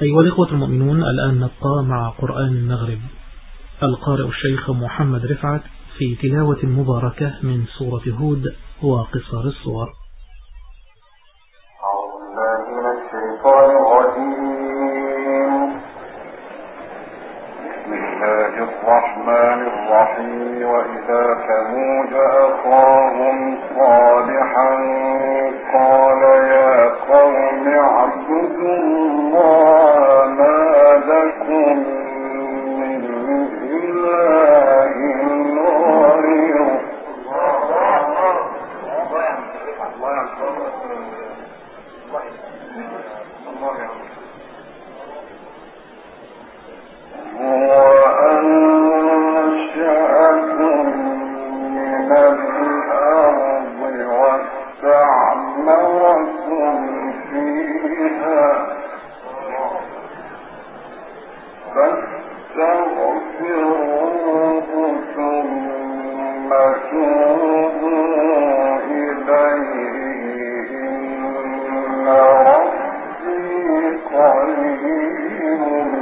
أيها الإخوة المؤمنون الآن نبقى مع قرآن المغرب. القارئ الشيخ محمد رفعت في تلاوة مباركة من سورة هود وقصار الصور. الرحمن الرحيم. وإذا ثمود عليهم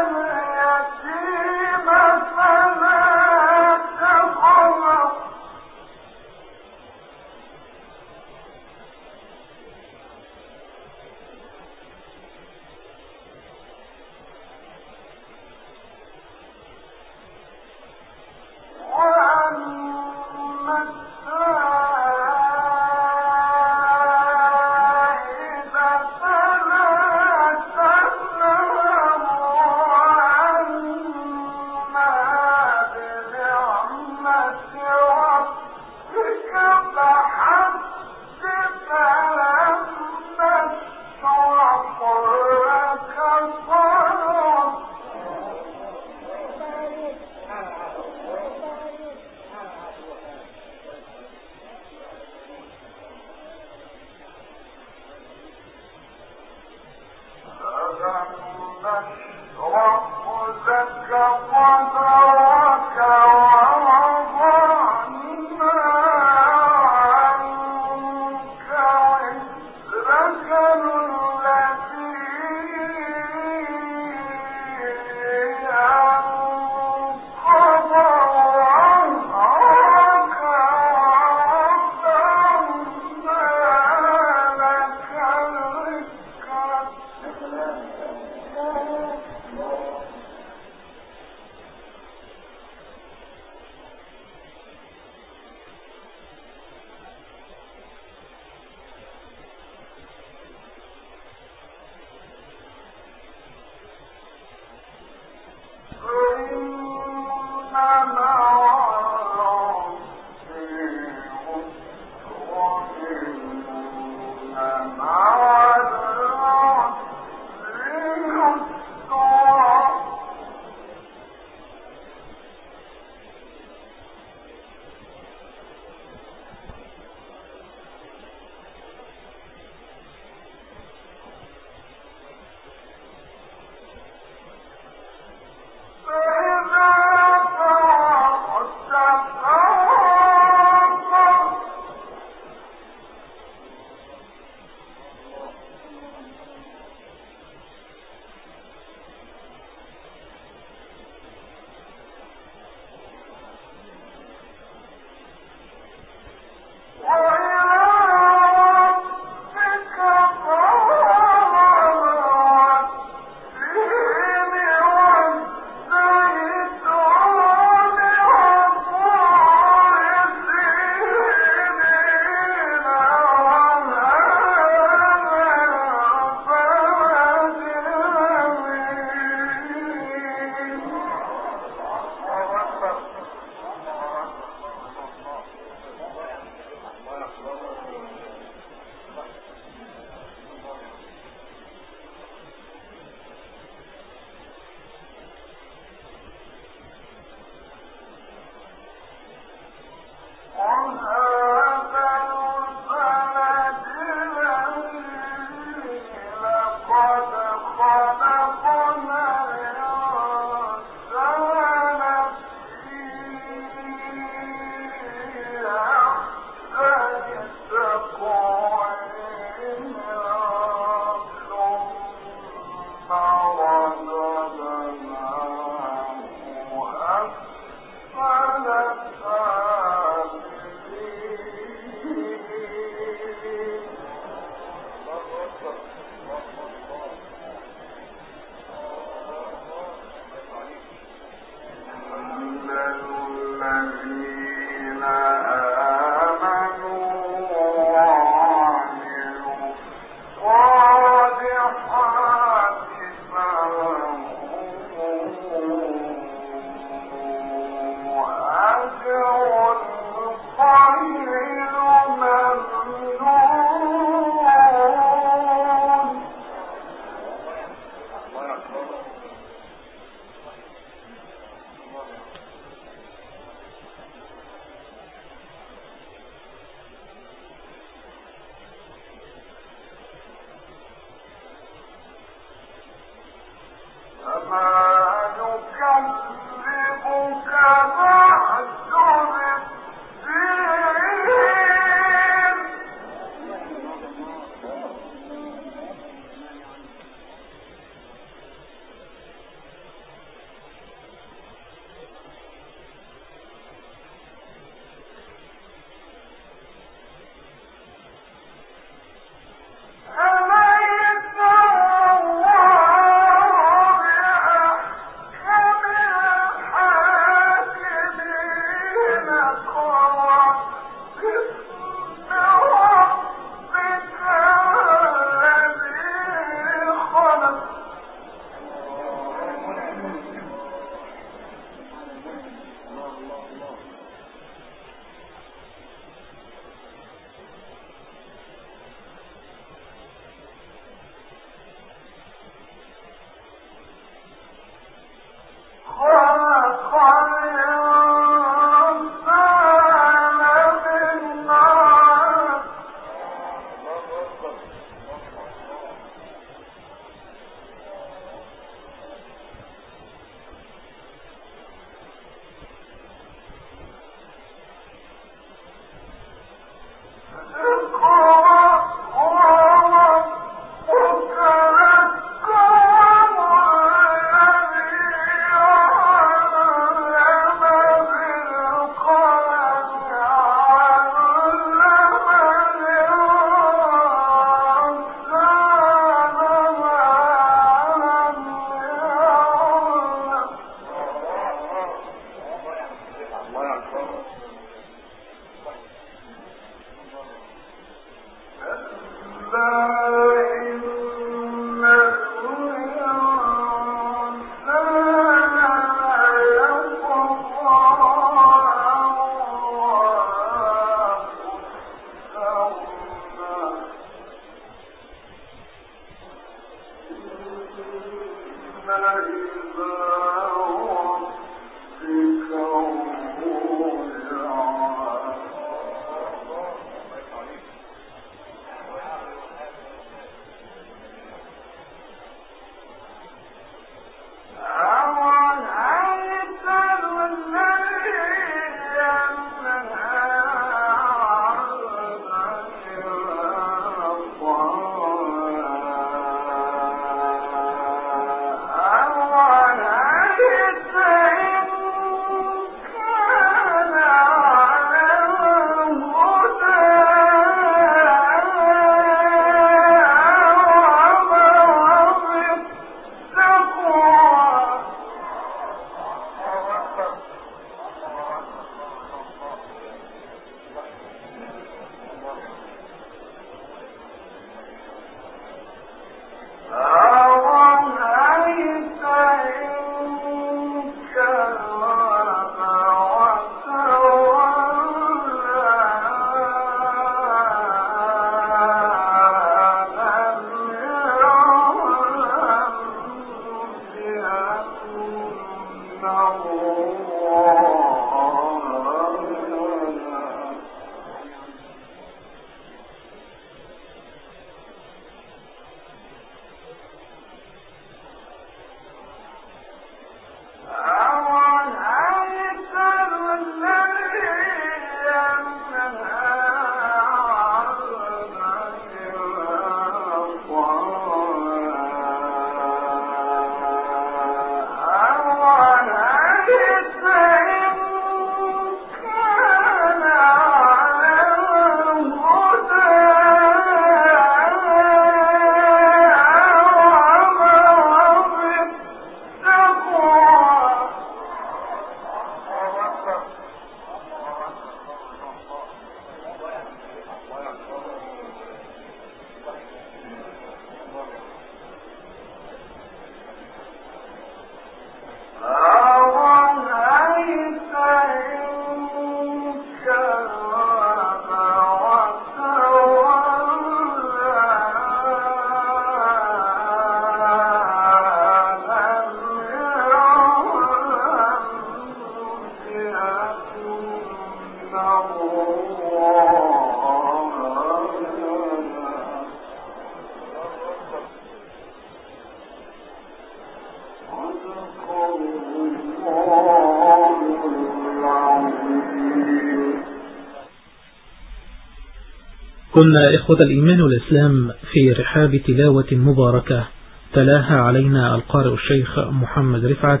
كنا إخوة الإيمان والإسلام في رحاب تلاوة مباركة. تلاها علينا القارئ الشيخ محمد رفعت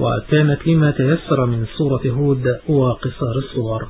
وكانت لما تيسر من سورة هود وقصار الصور.